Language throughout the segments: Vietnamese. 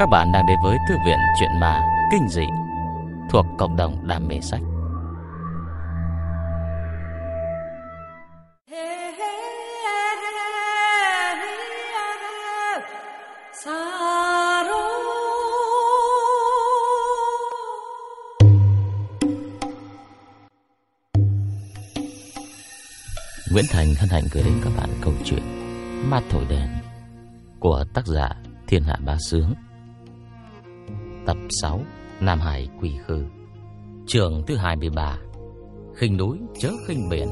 Các bạn đang đến với Thư viện Chuyện Ma Kinh Dị Thuộc cộng đồng đam mê sách Nguyễn Thành hân hạnh gửi đến các bạn câu chuyện Ma Thổi Đèn của tác giả Thiên Hạ Bá Sướng Tập 6 Nam Hải Quỷ Khư. Trường thứ 23 khinh núi chớ khinh biển.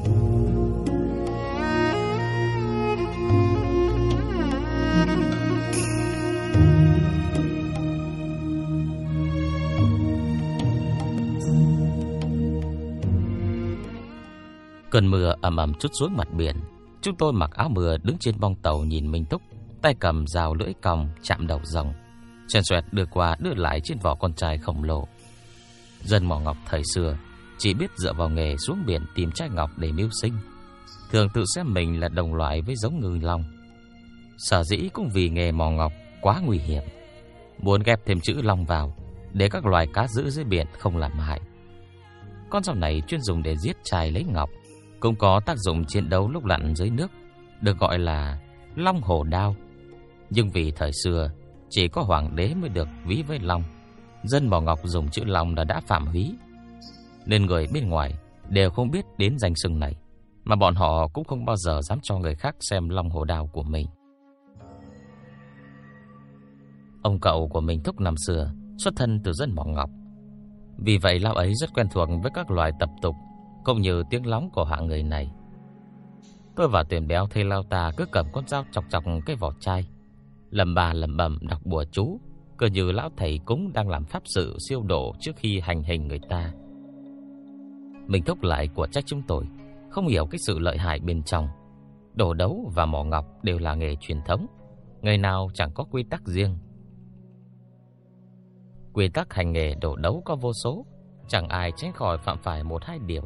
Cơn mưa ầm ầm chút xuống mặt biển. Chúng tôi mặc áo mưa đứng trên bong tàu nhìn Minh Túc, Tay cầm rào lưỡi còng chạm đầu rồng Xoẹt xoẹt đưa qua đưa lại trên vỏ con trai khổng lồ. Dân mỏ ngọc thời xưa Chỉ biết dựa vào nghề xuống biển tìm trai ngọc để mưu sinh, Thường tự xem mình là đồng loại với giống ngư long. Sở dĩ cũng vì nghề mỏ ngọc quá nguy hiểm, Muốn ghép thêm chữ long vào Để các loài cá giữ dưới biển không làm hại. Con dao này chuyên dùng để giết trai lấy ngọc, Cũng có tác dụng chiến đấu lúc lặn dưới nước, Được gọi là long hổ đao. Nhưng vì thời xưa chỉ có hoàng đế mới được ví với long. Dân mỏ ngọc dùng chữ long là đã phạm húy Nên người bên ngoài Đều không biết đến danh xưng này, Mà bọn họ cũng không bao giờ dám cho người khác xem long hổ đao của mình. Ông cậu của mình thúc năm xưa Xuất thân từ dân mỏ ngọc. Vì vậy lão ấy rất quen thuộc với các loài tập tục Cũng như tiếng lóng của hạng người này. Tôi và tuyển béo thấy lao ta cứ cầm con dao chọc chọc cái vỏ chai Lầm bà lầm bầm đọc bùa chú. Cơ như lão thầy cúng đang làm pháp sự siêu độ trước khi hành hình người ta. Mình thúc lại của trách chúng tôi, Không hiểu cái sự lợi hại bên trong. Đồ đấu và mỏ ngọc đều là nghề truyền thống Người nào chẳng có quy tắc riêng. Quy tắc hành nghề đồ đấu có vô số, Chẳng ai tránh khỏi phạm phải một hai điều.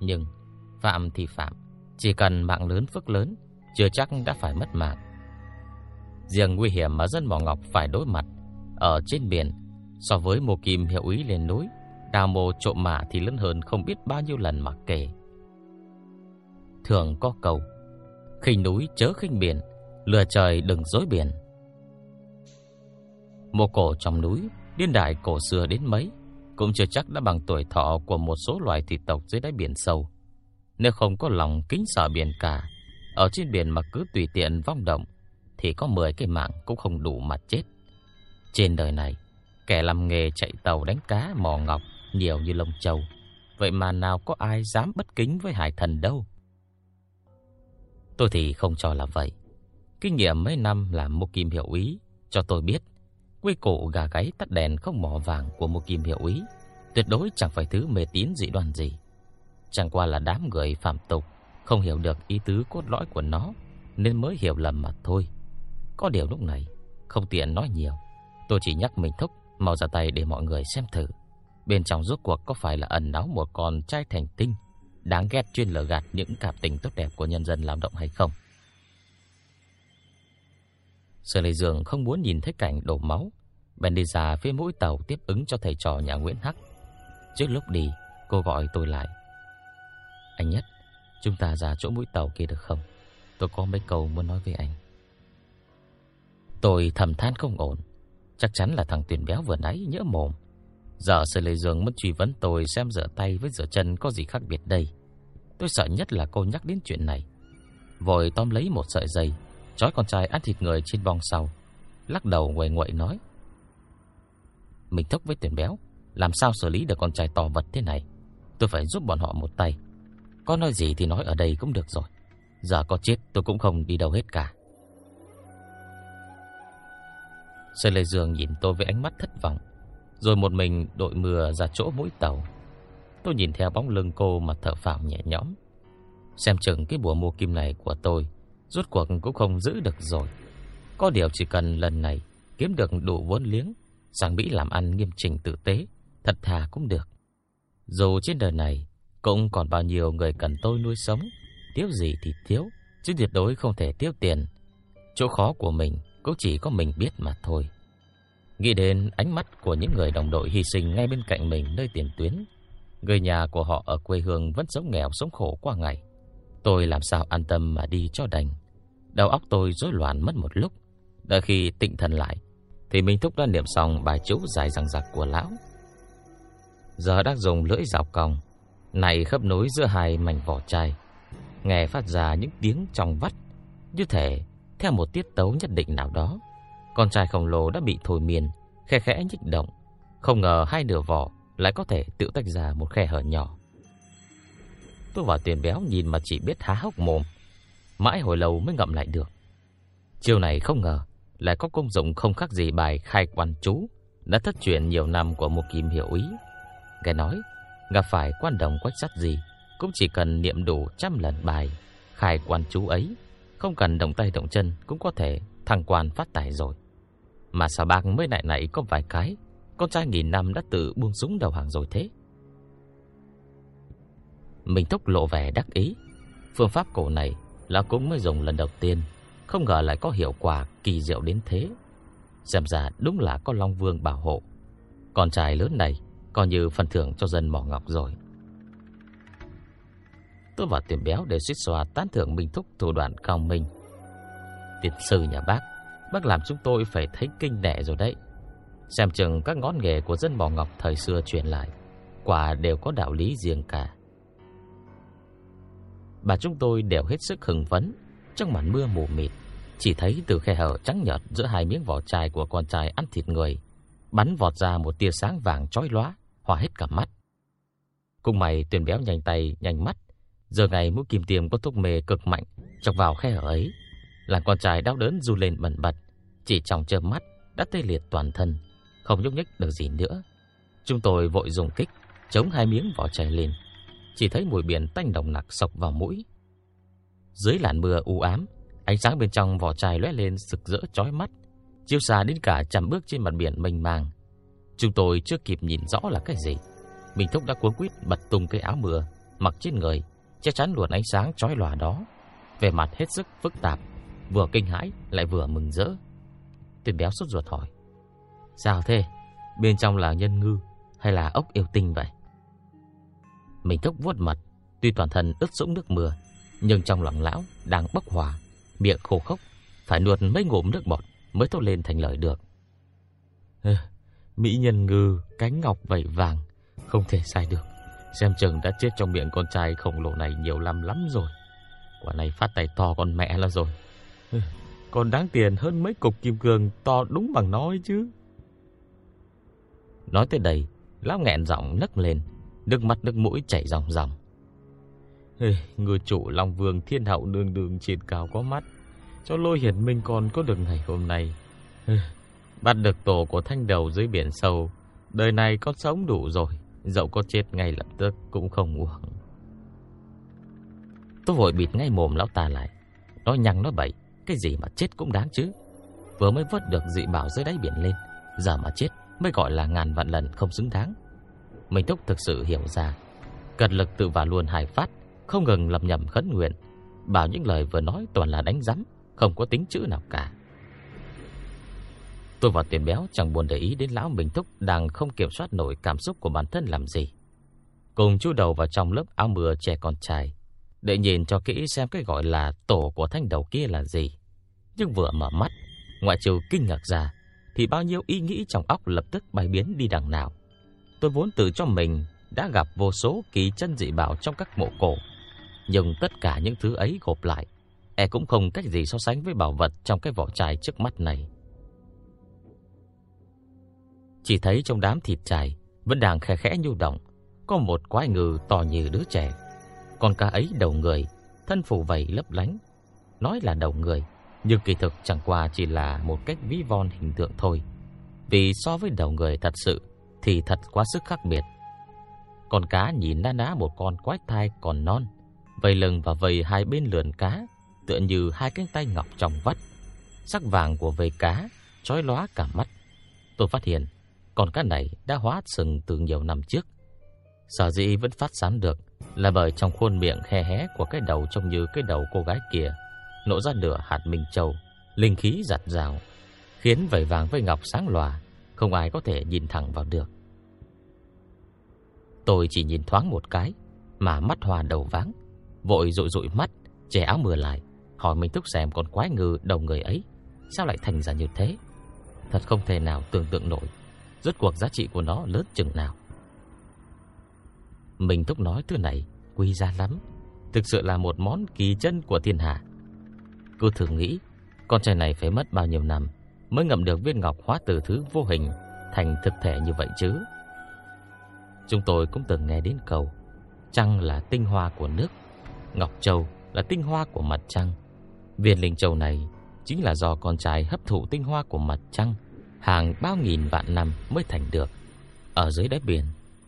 Nhưng, phạm thì phạm, Chỉ cần mạng lớn phước lớn, Chưa chắc đã phải mất mạng. Riêng nguy hiểm mà dân mỏ ngọc phải đối mặt. Ở trên biển, So với mồ kim hiệu ý lên núi, Đào mồ trộm mả thì lớn hơn không biết bao nhiêu lần mà kể. Thường có cầu khinh núi chớ khinh biển, Lừa trời đừng dối biển. Mồ cổ trong núi Điên đại cổ xưa đến mấy, Cũng chưa chắc đã bằng tuổi thọ Của một số loài thủy tộc dưới đáy biển sâu. Nếu không có lòng kính sợ biển cả, Ở trên biển mà cứ tùy tiện vong động thì có 10 cái mạng cũng không đủ mà chết. Trên đời này, Kẻ làm nghề chạy tàu đánh cá, mò ngọc, Nhiều như lông châu Vậy mà nào có ai dám bất kính với hải thần đâu? Tôi thì không cho là vậy. Kinh nghiệm mấy năm làm một kim hiệu ý. Cho tôi biết Quy củ gà gáy tắt đèn không mỏ vàng của một kim hiệu ý, Tuyệt đối chẳng phải thứ mê tín dị đoan gì. Chẳng qua là đám người phạm tục, Không hiểu được ý tứ cốt lõi của nó, Nên mới hiểu lầm mà thôi. Có điều lúc này Không tiện nói nhiều Tôi chỉ nhắc mình thúc Mau ra tay để mọi người xem thử Bên trong rốt cuộc có phải là ẩn náu một con trai thành tinh Đáng ghét chuyên lừa gạt những cảm tình tốt đẹp của nhân dân lao động hay không Sở Lệ Dương không muốn nhìn thấy cảnh đổ máu, bèn đi ra phía mũi tàu tiếp ứng cho thầy trò nhà Nguyễn Hắc. Trước lúc đi, cô gọi tôi lại. Anh Nhất, chúng ta ra chỗ mũi tàu kia được không? Tôi có mấy câu muốn nói với anh. Tôi thầm than không ổn. Chắc chắn là thằng tuyển béo vừa nãy nhỡ mồm. Giờ Sư Lê Dương muốn truy vấn tôi xem rửa tay với rửa chân có gì khác biệt đây. Tôi sợ nhất là cô nhắc đến chuyện này. Vội tóm lấy một sợi dây, trói con trai ăn thịt người trên bong sau Lắc đầu nguội nguội nói Mình thốc với tuyển béo, Làm sao xử lý được con trai to vật thế này Tôi phải giúp bọn họ một tay Có nói gì thì nói ở đây cũng được rồi Giờ có chết tôi cũng không đi đâu hết cả Sơn Lê Dương nhìn tôi với ánh mắt thất vọng, Rồi một mình đội mưa ra chỗ mũi tàu. Tôi nhìn theo bóng lưng cô mà thở phào nhẹ nhõm. Xem chừng cái bùa mua kim này của tôi, Rốt cuộc cũng không giữ được rồi. Có điều chỉ cần lần này Kiếm được đủ vốn liếng, Sang Mỹ làm ăn nghiêm trình tử tế, Thật thà cũng được. Dù trên đời này Cũng còn bao nhiêu người cần tôi nuôi sống, Thiếu gì thì thiếu, Chứ tuyệt đối không thể thiếu tiền. Chỗ khó của mình cũng chỉ có mình biết mà thôi Nghĩ đến ánh mắt của những người đồng đội hy sinh ngay bên cạnh mình nơi tiền tuyến, người nhà của họ ở quê hương vẫn sống nghèo sống khổ qua ngày. Tôi làm sao an tâm mà đi cho đành. Đầu óc tôi rối loạn mất một lúc, đợi khi tịnh thần lại thì Minh Thúc đã niệm xong bài chú dài dằng dặc của lão. Giờ đang dùng lưỡi dọc cong, này khớp nối giữa hai mảnh vỏ chai, nghe phát ra những tiếng trong vắt, như thể theo một tiết tấu nhất định nào đó. Con trai khổng lồ đã bị thôi miên, khe khẽ nhích động, không ngờ hai nửa vỏ lại có thể tự tách ra một khe hở nhỏ. Tôi và tiền béo nhìn mà chỉ biết há hốc mồm, mãi hồi lâu mới ngậm lại được. Chiều này không ngờ lại có công dụng không khác gì bài khai quan chú đã thất truyền nhiều năm của một kim hiệu ý. Nghe nói, gặp phải quan đồng quách sắt gì cũng chỉ cần niệm đủ trăm lần bài khai quan chú ấy, không cần động tay động chân cũng có thể thăng quan phát tài rồi. Mà sao bác mới lại này có vài cái, con trai nghìn năm đã tự buông súng đầu hàng rồi thế. Mình thúc lộ vẻ đắc ý, phương pháp cổ này là cũng mới dùng lần đầu tiên không ngờ lại có hiệu quả kỳ diệu đến thế. Xem ra đúng là có Long Vương bảo hộ. Con trai lớn này coi như phần thưởng cho dân mỏ ngọc rồi. Tôi vào tiệm béo để suýt xoa tán thưởng Minh Thúc thủ đoạn cao minh. Tiền sư nhà bác, bác làm chúng tôi phải thấy kinh đẻ rồi đấy. Xem chừng các ngón nghề của dân mỏ ngọc thời xưa truyền lại, quả đều có đạo lý riêng cả. Bà chúng tôi đều hết sức hừng phấn trong màn mưa mù mịt. Chỉ thấy từ khe hở trắng nhợt giữa hai miếng vỏ chai của con trai ăn thịt người, bắn vọt ra một tia sáng vàng chói lóa, hòa hết cả mắt. Cùng mày tuyển béo nhanh tay, nhanh mắt, giờ ngày mũi kim tiêm có thuốc mê cực mạnh chọc vào khe hở ấy, làm con trai đau đớn du lên bần bật, chỉ trong chớp mắt đã tê liệt toàn thân, không nhúc nhích được gì nữa. Chúng tôi vội dùng kích chống hai miếng vỏ chai lên, chỉ thấy mùi biển tanh đồng nặc sộc vào mũi. Dưới làn mưa u ám, Ánh sáng bên trong vỏ chai lóe lên rực rỡ chói mắt, chiếu xa đến cả trăm bước trên mặt biển mênh mang. Chúng tôi chưa kịp nhìn rõ là cái gì, Minh Thúc đã cuống quýt bật tung cái áo mưa mặc trên người, che chắn luồng ánh sáng chói lòa đó, vẻ mặt hết sức phức tạp, vừa kinh hãi lại vừa mừng rỡ. Tuyển béo sốt ruột hỏi: "Sao thế? Bên trong là nhân ngư hay là ốc yêu tinh vậy?" mình thốc vuốt mặt, tuy toàn thân ướt sũng nước mưa, nhưng trong lòng lão đang bốc hỏa, miệng khô khốc, phải nuốt mấy ngụm nước bọt mới thốt lên thành lời được. Mỹ nhân ngư, cánh ngọc vảy vàng, không thể sai được. Xem chừng đã chết trong miệng con trai khổng lồ này nhiều năm lắm rồi. Quả này phát tài to con mẹ là rồi. Còn đáng tiền hơn mấy cục kim cương to đúng bằng nói chứ. Nói tới đây, lão nghẹn giọng nấc lên, nước mắt nước mũi chảy ròng ròng. Người chủ Long Vương Thiên Hậu đường đường trên cao có mắt Cho lôi hiển minh còn có được ngày hôm nay Bắt được tổ của thanh đầu dưới biển sâu Đời này có sống đủ rồi Dẫu có chết ngay lập tức cũng không uổng. Tôi vội bịt ngay mồm lão ta lại. Nói nhăng nói bậy Cái gì mà chết cũng đáng chứ. Vừa mới vớt được dị bảo dưới đáy biển lên Giờ mà chết mới gọi là ngàn vạn lần không xứng đáng. Mình thúc thực sự hiểu ra Cật lực tự vào luôn hài phát không ngừng lầm nhầm khấn nguyện, bảo những lời vừa nói toàn là đánh rắm, không có tính chữ nào cả. Tôi và tiền béo chẳng buồn để ý đến lão Bình Thúc đang không kiểm soát nổi cảm xúc của bản thân làm gì. Cùng chú đầu vào trong lớp áo mưa trẻ con trai, để nhìn cho kỹ xem cái gọi là tổ của thanh đầu kia là gì. Nhưng vừa mở mắt, ngoại trừ kinh ngạc ra, thì bao nhiêu ý nghĩ trong óc lập tức bay biến đi đằng nào. Tôi vốn tự cho mình đã gặp vô số kỳ chân dị bảo trong các mộ cổ, nhưng tất cả những thứ ấy gộp lại, e cũng không cách gì so sánh với bảo vật trong cái vỏ chai trước mắt này. Chỉ thấy trong đám thịt chài vẫn đang khẽ khẽ nhu động, có một quái ngư to như đứa trẻ. Con cá ấy đầu người, thân phủ vảy lấp lánh. Nói là đầu người, nhưng kỳ thực chẳng qua chỉ là một cách ví von hình tượng thôi. Vì so với đầu người thật sự thì thật quá sức khác biệt. Con cá nhìn na ná một con quái thai còn non, vây lưng và vây hai bên lườn cá, tựa như hai cánh tay ngọc trong vắt. Sắc vàng của vây cá chói lóa cả mắt. Tôi phát hiện còn cá này đã hóa sừng từ nhiều năm trước. Sở dĩ vẫn phát sáng được là bởi trong khuôn miệng khe hé của cái đầu trông như cái đầu cô gái kia, nổ ra nửa hạt minh châu, linh khí giặt rào, khiến vẩy vàng với ngọc sáng lòa, không ai có thể nhìn thẳng vào được. Tôi chỉ nhìn thoáng một cái mà mắt hoa đầu váng, vội dụi dụi mắt, che áo mưa lại, hỏi mình thúc xem con quái ngư đầu người ấy sao lại thành ra như thế. Thật không thể nào tưởng tượng nổi, rốt cuộc giá trị của nó lớn chừng nào. Mình thúc nói thứ này quý giá lắm, thực sự là một món kỳ chân của thiên hạ. Cứ thử nghĩ, con trai này phải mất bao nhiêu năm mới ngậm được viên ngọc hóa từ thứ vô hình thành thực thể như vậy chứ. Chúng tôi cũng từng nghe đến câu Trăng là tinh hoa của nước Ngọc Châu là tinh hoa của mặt trăng Viên linh châu này Chính là do con trai hấp thụ tinh hoa của mặt trăng Hàng bao nghìn vạn năm mới thành được Ở dưới đáy biển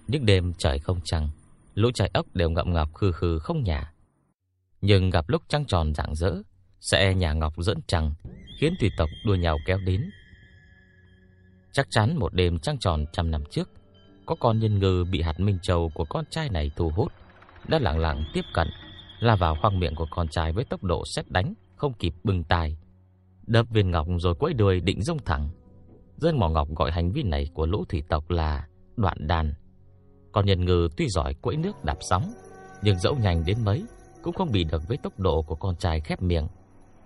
Những đêm trời không trăng Lũ trai ốc đều ngậm ngọc khư khư không nhà Nhưng gặp lúc trăng tròn rạng rỡ Sẽ nhà ngọc dẫn trăng Khiến tùy tộc đua nhau kéo đến Chắc chắn một đêm trăng tròn trăm năm trước có con nhân ngư bị hạt minh châu của con trai này thu hút, đã lặng lặng tiếp cận, la vào khoang miệng của con trai với tốc độ xét đánh, không kịp bừng tài. Đập viên ngọc rồi quay đuôi định rông thẳng. Dân mỏ ngọc gọi hành vi này của lũ thủy tộc là đoạn đàn. còn nhân ngư tuy giỏi quẫy nước đạp sóng, nhưng dẫu nhanh đến mấy cũng không bị được với tốc độ của con trai khép miệng,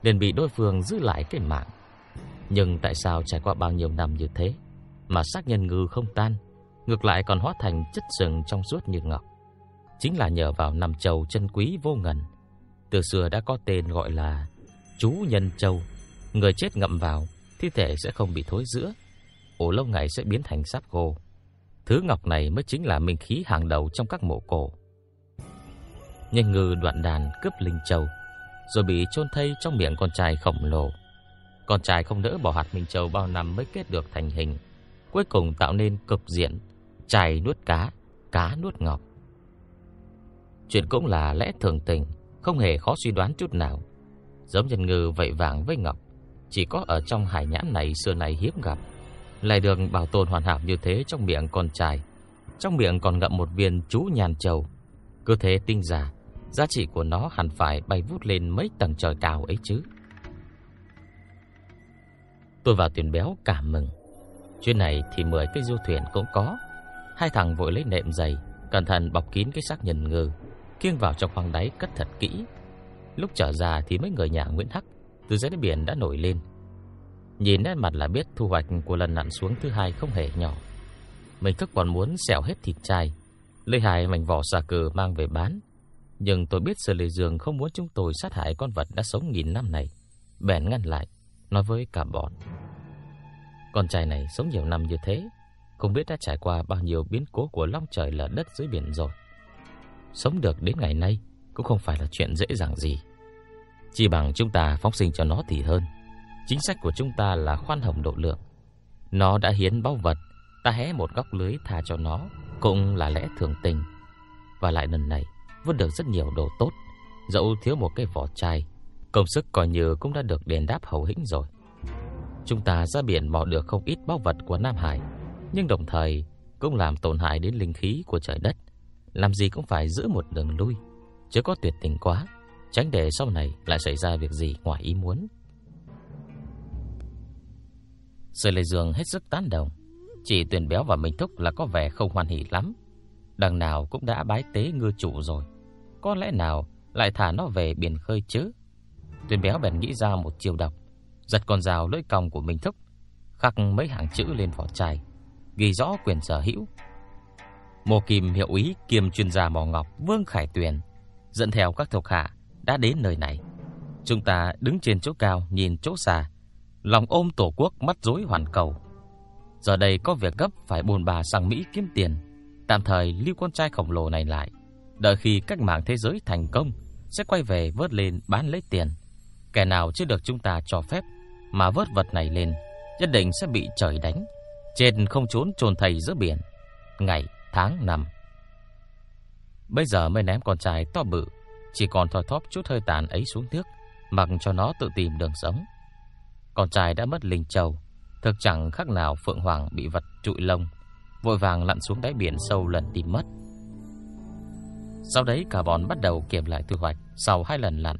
nên bị đối phương giữ lại cái mạng. Nhưng tại sao trải qua bao nhiêu năm như thế mà xác nhân ngư không tan? ngược lại còn hóa thành chất sừng trong suốt như ngọc. Chính là nhờ vào năm châu chân quý vô ngần. Từ xưa đã có tên gọi là chú nhân châu. Người chết ngậm vào, thi thể sẽ không bị thối rữa, ổ lâu ngày sẽ biến thành sáp gỗ. Thứ ngọc này mới chính là minh khí hàng đầu trong các mộ cổ. Nhân ngư đoạn đàn cướp linh châu, rồi bị chôn thây trong miệng con trai khổng lồ. Con trai không đỡ bỏ hạt minh châu bao năm mới kết được thành hình, cuối cùng tạo nên cực diện trai nuốt cá, cá nuốt ngọc. Chuyện cũng là lẽ thường tình, không hề khó suy đoán chút nào. Giống nhân ngư vậy vàng với ngọc, chỉ có ở trong hải nhãn này xưa này hiếm gặp. Lại được bảo tồn hoàn hảo như thế trong miệng con trai. Trong miệng còn ngậm một viên chú nhàn châu. Cơ thể tinh giả, giá trị của nó hẳn phải bay vút lên mấy tầng trời cao ấy chứ. Tôi vào tuyển béo cảm mừng. Chuyện này thì 10 cái du thuyền cũng có. Hai thằng vội lấy nệm dày, cẩn thận bọc kín cái xác nhân ngư, kiêng vào trong khoang đáy cất thật kỹ. Lúc trở ra thì mấy người nhà Nguyễn Hắc từ dưới biển đã nổi lên. Nhìn nét mặt là biết thu hoạch của lần nặn xuống thứ hai không hề nhỏ. Mình cứ còn muốn xẻo hết thịt chai, lấy hài mảnh vỏ xà cừ mang về bán. Nhưng tôi biết Sở Lê Dương không muốn chúng tôi sát hại con vật đã sống nghìn năm này. Bèn ngăn lại, nói với cả bọn. Con trai này sống nhiều năm như thế, không biết đã trải qua bao nhiêu biến cố của long trời lở đất dưới biển rồi. Sống được đến ngày nay cũng không phải là chuyện dễ dàng gì. Chỉ bằng chúng ta phóng sinh cho nó thì hơn. Chính sách của chúng ta là khoan hồng độ lượng. Nó đã hiến báu vật, ta hé một góc lưới tha cho nó, cũng là lẽ thường tình. Và lại lần này, vớt được rất nhiều đồ tốt, dẫu thiếu một cái vỏ chai, công sức coi như cũng đã được đền đáp hầu hĩnh rồi. Chúng ta ra biển mò được không ít báu vật của Nam Hải, nhưng đồng thời cũng làm tổn hại đến linh khí của trời đất. Làm gì cũng phải giữ một đường lui, chứ có tuyệt tình quá, tránh để sau này lại xảy ra việc gì ngoài ý muốn. Sư lê Dương hết sức tán đồng, chỉ tuyển béo và Minh Thúc là có vẻ không hoan hỉ lắm. Đằng nào cũng đã bái tế ngư chủ rồi, có lẽ nào lại thả nó về biển khơi chứ? Tuyển béo bèn nghĩ ra một chiêu độc, giật con dao lưỡi còng của Minh Thúc, khắc mấy hàng chữ lên vỏ chai, ghi rõ quyền sở hữu. Mô Kim hiệu úy kiêm chuyên gia mỏ ngọc Vương Khải Tuyền dẫn theo các thuộc hạ đã đến nơi này. Chúng ta đứng trên chỗ cao nhìn chỗ xa, lòng ôm tổ quốc mắt rối hoàn cầu. Giờ đây có việc gấp phải buồn bà sang Mỹ kiếm tiền, tạm thời lưu con trai khổng lồ này lại, đợi khi cách mạng thế giới thành công sẽ quay về vớt lên bán lấy tiền. Kẻ nào chưa được chúng ta cho phép mà vớt vật này lên, nhất định sẽ bị trời đánh trên không trốn trồn thầy giữa biển Ngày, tháng, năm Bây giờ mới ném con trai to bự chỉ còn thoi thóp chút hơi tàn ấy xuống nước Mặc cho nó tự tìm đường sống. Con trai đã mất linh châu Thực chẳng khác nào Phượng Hoàng bị vật trụi lông Vội vàng lặn xuống đáy biển sâu lần tìm mất. Sau đấy cả bọn bắt đầu kiểm lại thu hoạch Sau hai lần lặn.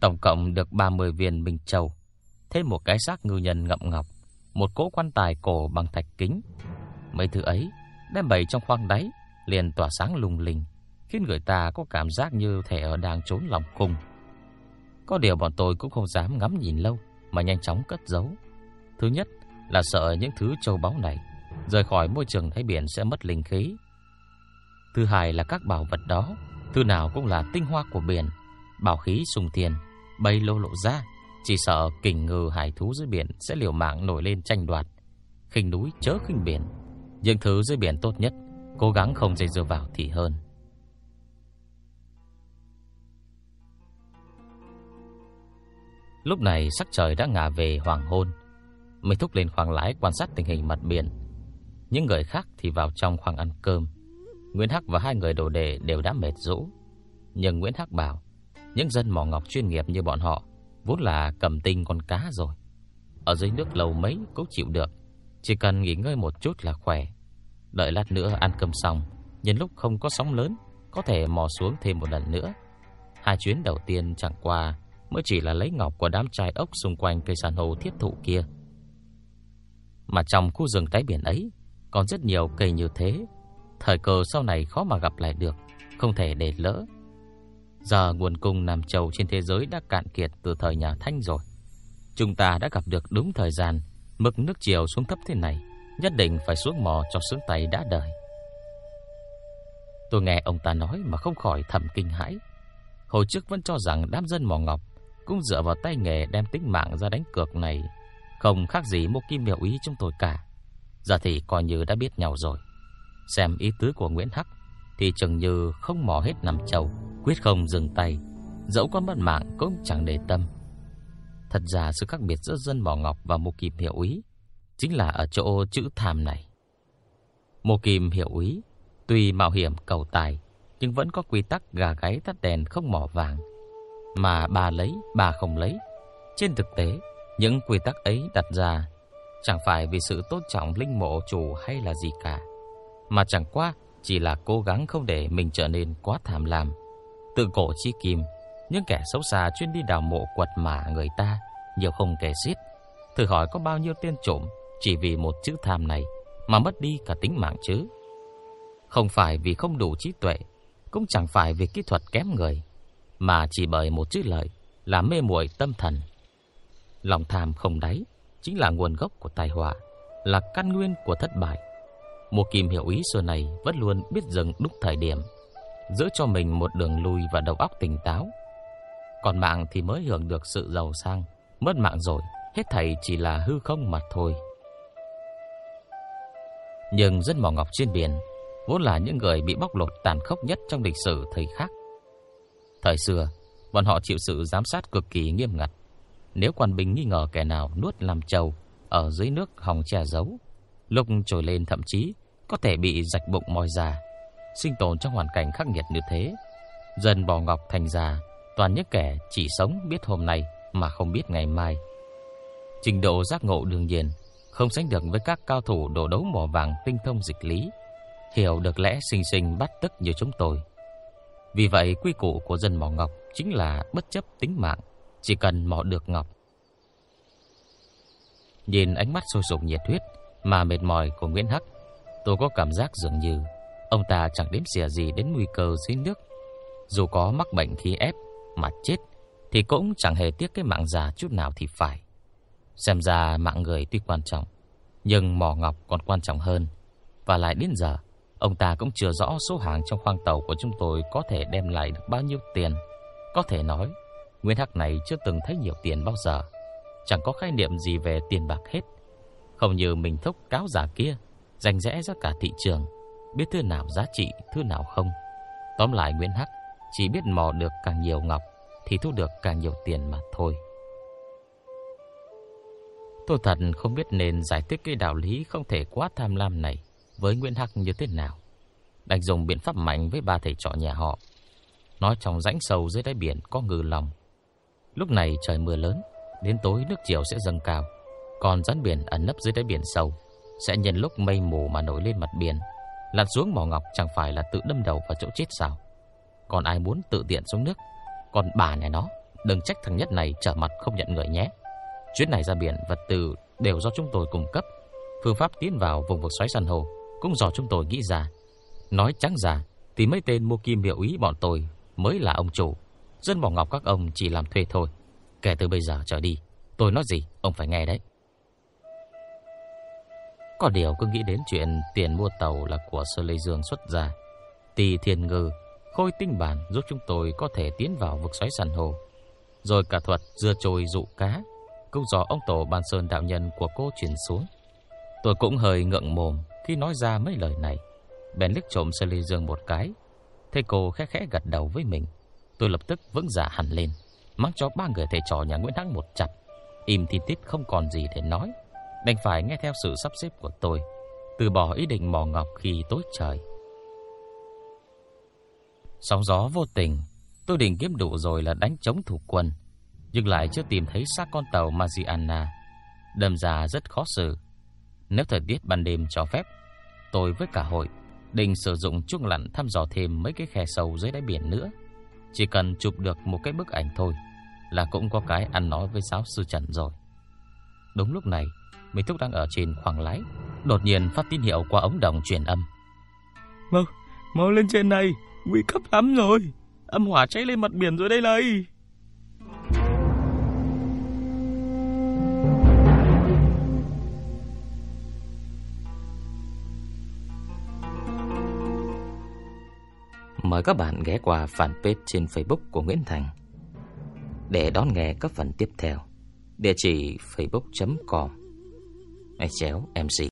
Tổng cộng được 30 viên Minh Châu Thêm một cái xác ngư nhân ngậm ngọc một cỗ quan tài cổ bằng thạch kính. Mấy thứ ấy đem bày trong khoang đáy liền tỏa sáng lung linh, khiến người ta có cảm giác như thể ở đang trốn lòng cung. Có điều bọn tôi cũng không dám ngắm nhìn lâu mà nhanh chóng cất giấu. Thứ nhất là sợ những thứ châu báu này rời khỏi môi trường đáy biển sẽ mất linh khí. Thứ hai là các bảo vật đó, thứ nào cũng là tinh hoa của biển, bảo khí sùng tiền, bay lô lộ ra, chỉ sợ kình ngư hải thú dưới biển sẽ liều mạng nổi lên tranh đoạt. Khinh núi chớ khinh biển, những thứ dưới biển tốt nhất, cố gắng không dây dưa vào thì hơn. Lúc này sắc trời đã ngả về hoàng hôn. Mình thúc lên khoang lái quan sát tình hình mặt biển. Những người khác thì vào trong khoang ăn cơm. Nguyễn Hắc và hai người đồ đề đều đã mệt rũ. Nhưng Nguyễn Hắc bảo, những dân mỏ ngọc chuyên nghiệp như bọn họ vốn là cầm tinh con cá rồi. Ở dưới nước lâu mấy cũng chịu được, chỉ cần nghỉ ngơi một chút là khỏe. Đợi lát nữa ăn cơm xong, nhân lúc không có sóng lớn, có thể mò xuống thêm một lần nữa. Hai chuyến đầu tiên chẳng qua mới chỉ là lấy ngọc của đám trai ốc xung quanh cây san hô thiết thụ kia. Mà trong khu rừng tái biển ấy còn rất nhiều cây như thế, thời cơ sau này khó mà gặp lại được, không thể để lỡ. Giờ nguồn cung Nam Châu trên thế giới đã cạn kiệt từ thời nhà Thanh rồi. Chúng ta đã gặp được đúng thời gian, mực nước chiều xuống thấp thế này, nhất định phải xuống mò cho sướng tay đã đời. Tôi nghe ông ta nói mà không khỏi thầm kinh hãi. Hồi trước vẫn cho rằng đám dân mỏ ngọc cũng dựa vào tay nghề đem tính mạng ra đánh cược này, không khác gì một kim miểu ý chúng tôi cả. Giờ thì coi như đã biết nhau rồi. Xem ý tứ của Nguyễn Hắc thì chừng như không mò hết nằm châu, quyết không dừng tay, dẫu có mất mạng cũng chẳng để tâm. Thật ra sự khác biệt giữa dân mỏ ngọc và một kim hiệu ý chính là ở chỗ chữ tham này. Một kim hiệu ý tuy mạo hiểm cầu tài nhưng vẫn có quy tắc gà gáy tắt đèn không mỏ vàng mà bà lấy, bà không lấy. Trên thực tế, những quy tắc ấy đặt ra chẳng phải vì sự tôn trọng linh mộ chủ hay là gì cả, mà chẳng qua chỉ là cố gắng không để mình trở nên quá tham lam. Tự cổ chi kim, những kẻ xấu xa chuyên đi đào mộ quật mả người ta, nhiều không kể xiết. Thử hỏi có bao nhiêu tên trộm chỉ vì một chữ tham này mà mất đi cả tính mạng chứ? Không phải vì không đủ trí tuệ, cũng chẳng phải vì kỹ thuật kém người, mà chỉ bởi một chữ lợi là mê muội tâm thần. Lòng tham không đáy chính là nguồn gốc của tai họa, là căn nguyên của thất bại. Một kim hiểu ý xưa này vẫn luôn biết dừng đúng thời điểm, giữ cho mình một đường lui và đầu óc tỉnh táo. Còn mạng thì mới hưởng được sự giàu sang, mất mạng rồi, hết thảy chỉ là hư không mà thôi. Nhưng dân mỏ ngọc trên biển vốn là những người bị bóc lột tàn khốc nhất trong lịch sử thời khắc. Thời xưa, bọn họ chịu sự giám sát cực kỳ nghiêm ngặt. Nếu quan binh nghi ngờ kẻ nào nuốt làm trầu ở dưới nước hòng che giấu, lúc trồi lên thậm chí có thể bị rạch bụng moi ra. Sinh tồn trong hoàn cảnh khắc nghiệt như thế, dần bò ngọc thành già, toàn những kẻ chỉ sống biết hôm nay mà không biết ngày mai. Trình độ giác ngộ đương nhiên không sánh được với các cao thủ đồ đấu mỏ vàng tinh thông dịch lý, hiểu được lẽ sinh sinh bắt tức như chúng tôi. Vì vậy quy củ của dân mỏ ngọc chính là bất chấp tính mạng, chỉ cần mỏ được ngọc. Nhìn ánh mắt sôi sục nhiệt huyết mà mệt mỏi của Nguyễn Hắc, tôi có cảm giác dường như ông ta chẳng đếm xỉa gì đến nguy cơ dưới nước. Dù có mắc bệnh khí ép mà chết thì cũng chẳng hề tiếc cái mạng già chút nào thì phải. Xem ra mạng người tuy quan trọng, nhưng mỏ ngọc còn quan trọng hơn. Và lại đến giờ, Ông ta cũng chưa rõ số hàng trong khoang tàu của chúng tôi có thể đem lại được bao nhiêu tiền. Có thể nói, Nguyên Hắc này chưa từng thấy nhiều tiền bao giờ. Chẳng có khái niệm gì về tiền bạc hết. Không như mình thúc cáo giả kia, rành rẽ ra cả thị trường, biết thứ nào giá trị, thứ nào không. Tóm lại Nguyễn Hắc chỉ biết mò được càng nhiều ngọc thì thu được càng nhiều tiền mà thôi. Tôi thật không biết nên giải thích cái đạo lý không thể quá tham lam này với Nguyễn Hắc như thế nào. Đành dùng biện pháp mạnh với ba thầy trò nhà họ. Nói trong rãnh sâu dưới đáy biển có ngư lòng. Lúc này trời mưa lớn, đến tối nước chiều sẽ dâng cao. Còn rắn biển ẩn nấp dưới đáy biển sâu sẽ nhân lúc mây mù mà nổi lên mặt biển. Lặn xuống mỏ ngọc chẳng phải là tự đâm đầu vào chỗ chết sao. Còn ai muốn tự tiện xuống nước, còn bà nhà nó, đừng trách thằng nhất này trở mặt không nhận người nhé. Chuyến này ra biển vật tư đều do chúng tôi cung cấp. Phương pháp tiến vào vùng vực xoáy san hô cũng do chúng tôi nghĩ ra. Nói trắng ra thì mấy tên mua kim hiệu ý bọn tôi mới là ông chủ. Dân bỏ ngọc các ông chỉ làm thuê thôi. Kể từ bây giờ trở đi, tôi nói gì ông phải nghe đấy. Có điều cứ nghĩ đến chuyện tiền mua tàu là của Sơ Lê Dương xuất ra. Tì thiền ngư, khôi tinh bản giúp chúng tôi có thể tiến vào vực xoáy sàn hồ. Rồi cả thuật dưa trôi dụ cá, cũng do ông tổ ban sơn đạo nhân của cô chuyển xuống. Tôi cũng hơi ngượng mồm khi nói ra mấy lời này. Bèn liếc trộm Sơ Ly Dương một cái. Thầy cô khẽ khẽ gật đầu với mình. Tôi lập tức vững dạ hẳn lên, mắng cho ba người thầy trò nhà Nguyễn Thắng một chặt. Im thì tít không còn gì để nói. Đành phải nghe theo sự sắp xếp của tôi Từ bỏ ý định mò ngọc khi tối trời Sóng gió vô tình Tôi định kiếm đủ rồi là đánh chống thủ quân Nhưng lại chưa tìm thấy xác con tàu Mariana Đâm ra rất khó xử nếu thời tiết ban đêm cho phép Tôi với cả hội Định sử dụng chuông lặn thăm dò thêm mấy cái khe sâu dưới đáy biển nữa. Chỉ cần chụp được một cái bức ảnh thôi Là cũng có cái ăn nói với giáo sư Trần rồi. Đúng lúc này Minh Thúc đang ở trên khoảng lái Đột nhiên phát tín hiệu qua ống đồng truyền âm. Mau, mau lên trên này Nguy cấp lắm rồi. Âm hỏa cháy lên mặt biển rồi đây này. Mời các bạn ghé qua fanpage trên Facebook của Nguyễn Thành để đón nghe các phần tiếp theo. Địa chỉ facebook.com chéo MC